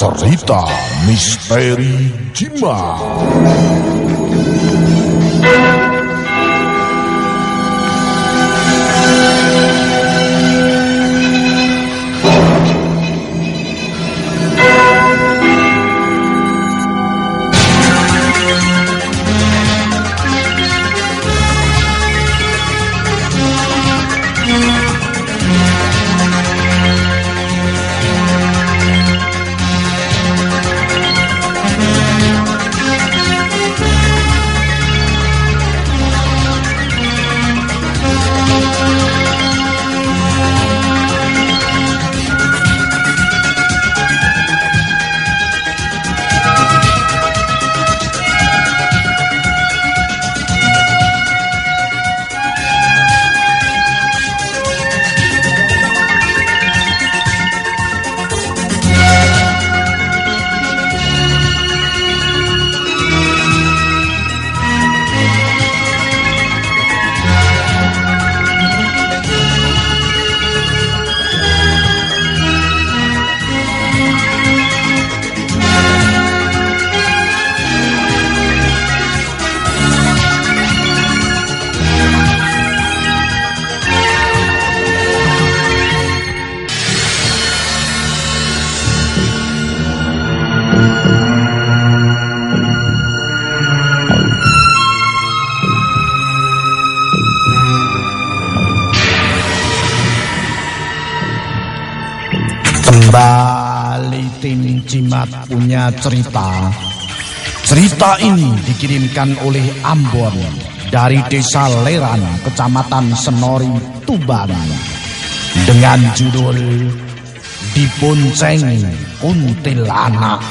cerita misteri Jima. Kembali tim Cimat punya cerita. Cerita ini dikirimkan oleh Ambon dari Desa Leran, Kecamatan Senori, Tuban. Dengan judul Dibonceng Kuntilanak.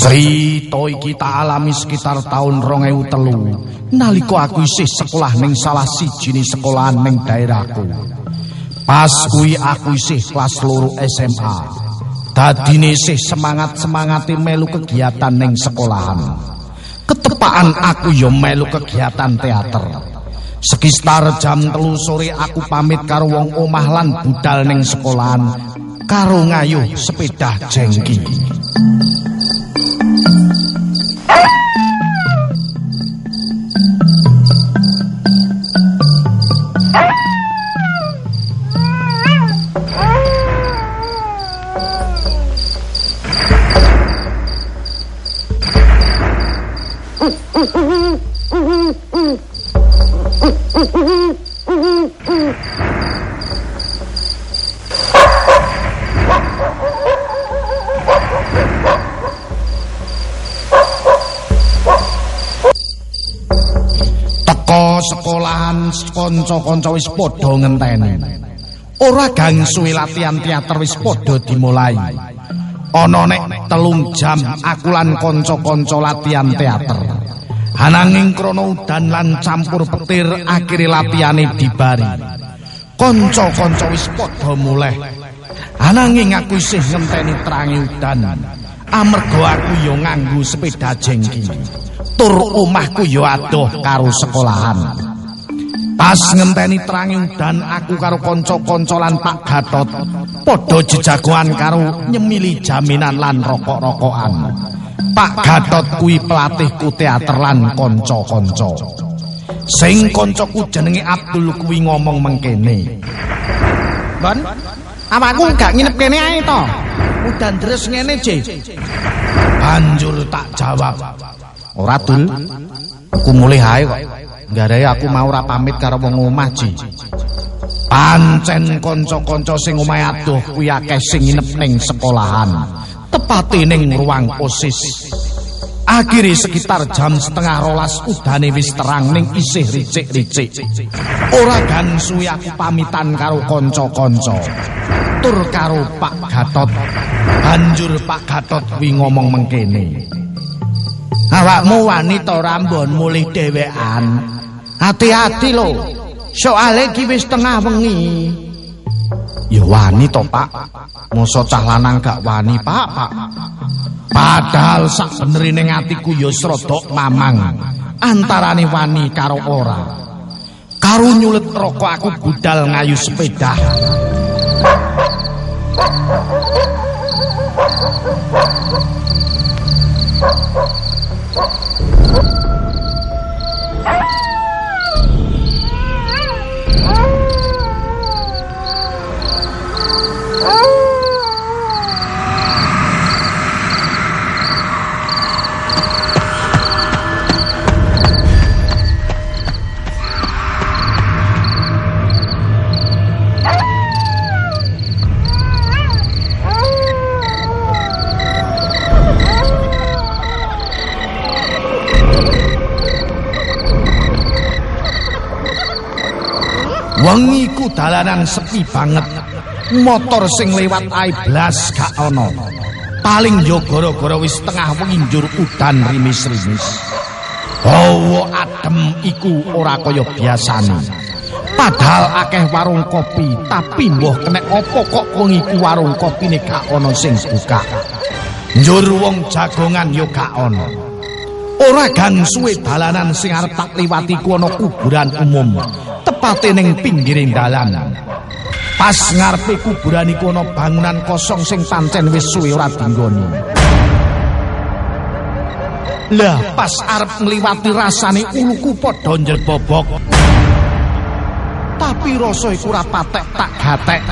Cerita iki tak alami sekitar tahun 2003 nalika aku isih sekolah ning salah siji sekolahan ning daerahku. Pas kuwi aku isih kelas loro SMA. Dadine isih semangat-semangate melu kegiatan ning sekolahan. Ketepaan aku yo melu kegiatan teater. Sekitar jam telu sore aku pamit karo wong omah lan budal ning sekolahan karo ngayuh sepeda jengki. Teko kanca-kanca wis padha ngenteni. Ora gang latihan teater wis padha dimulai. Ana nek telung jam aku lan kanca-kanca latihan teater. Ananging krana udan lan campur petir akhire latihane dibari. Kanca-kanca wis padha muleh. Ananging aku isih ngenteni terangi udan. Amarga aku ya nganggo sepeda jengki. Tur omahku ya adoh karo sekolahan. Pas ngenteni terangi udan aku karo kanca-kanca lan Pak Gatot padha jejagoan karo nyemili jaminan lan rokok-rokokan. Pak Gatot kuwi pelatihku teater lan kanca-kanca. Sing kancaku jenenge Abdul kuwi ngomong mengkene. Bon, awakku gak nginep kene ae to. Udan deres ngene, Je. Banjur tak jawab. Ora dul. Aku mulih ae kok. Garae aku mau ora pamit karo wong omah, Ji. Pancen kanca-kanca sing omahe adoh kuwi akeh sing nginep ning sekolahan. Tepate ning ruang OSIS. Akhire sekitar jam setengah rolas udane wis terang ning isih ricik-ricik. Ora gan suwi aku pamitan karo kanca-kanca. Tur karo Pak Gatot. Banjur Pak Gatot kuwi ngomong mengkene. Awakmu wani to rambon mulih dhewean. Hati-hati lho. Soale iki wis tengah wengi. Ya wani to, Pak. Mosok cah lanang gak wani, Pak, Pak. Padahal sak beneri ning atiku ya srodok mamang. Antarane wani karo ora. Karo nyulet rokok aku budal ngayu sepeda. Wengi ku dalanan sepi banget. Motor sing lewat ae blas gak ana. Paling yo gara-gara wis tengah wengi njur udan rimis-rimis. Hawa adem iku ora kaya biasane. Padahal akeh warung kopi, tapi mbah kena apa kok wengi ku warung kopine gak ana sing buka. Njur wong jagongan yo gak ana. Ora gang suwe dalanan sing arep tak liwati ku ana kuburan umum. Tepate ning pinggiring dalan. Pas ngarepe kuburan iku ana bangunan kosong sing pancen wis suwe ora dinggoni. Lah pas arep ngliwati rasane uluku padha njerbobok. Tapi rasa iku ora patek tak gatek.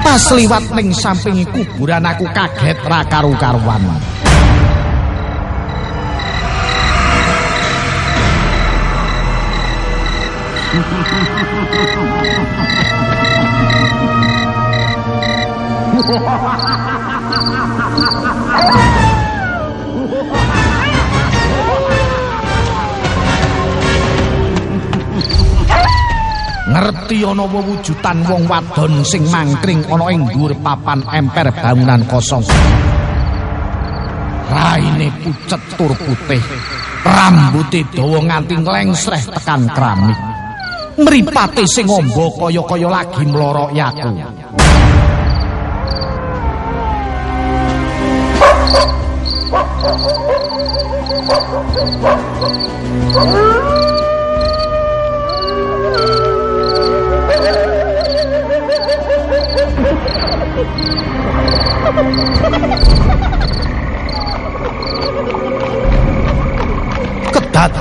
Pas liwat ning samping kuburan aku kaget ra karu-karuan. Ngerti ana wewujutan wong wadon sing mangkring ana ing dhuwur papan emper bangunan kosong. Raine pucet tur putih, rambuté dawa nganti nglengsleh tekan keramik. mripate sing amba kaya-kaya lagi mlorok yatu.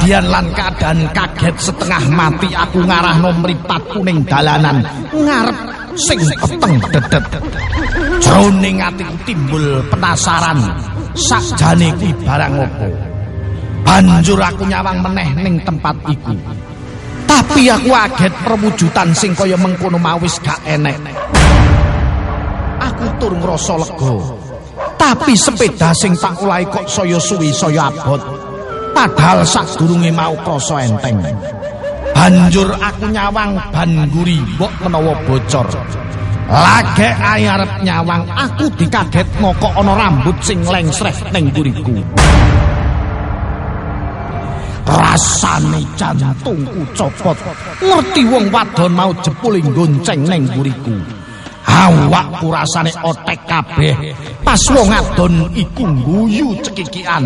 Kedadian lan keadaan kaget setengah mati aku ngarahno mripatku ning dalanan ngarep sing peteng dedet. Jroning atiku timbul penasaran sakjane kuwi barang opo. Banjur aku nyawang meneh ning tempat iku. Tapi aku aget perwujudan sing kaya mengkono mawis gak enek. Aku tur ngrasa lega. Tapi sepeda sing tak olahi kok saya suwi saya abot. Padahal sadurunge mau krasa enteng. Banjur aku nyawang ban guri mbok menawa bocor. Lage ae arep nyawang aku dikaget ngokok ana rambut sing lengsreh ning guriku. Rasane jantungku copot. Ngerti wong wadon mau jebul gonceng ning guriku. Awakku rasane otek kabeh. Pas wong adon iku guyu cekikian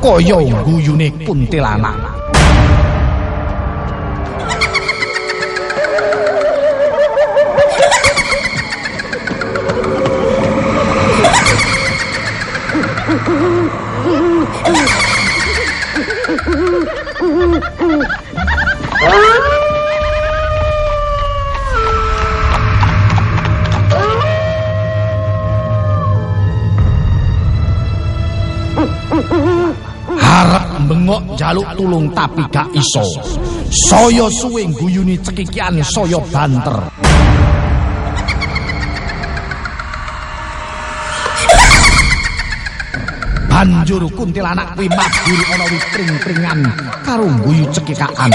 kaya guyune kuntilanak. bengok jaluk tulung tapi gak iso. Saya suwe guyuni cekikian saya banter. Banjur kuntilanak kuwi mabur ana witring-tringan karo guyu cekikaan.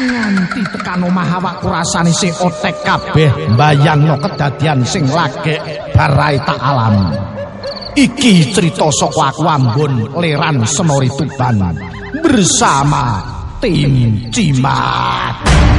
Nganti tekan omah awakku rasane sing otek kabeh mbayangno kedadian sing lagek barai tak alam. Iki cerita saka aku Ambon Leran Senori Tuban bersama tim Cimat.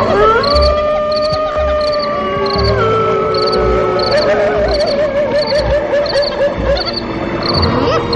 Oh,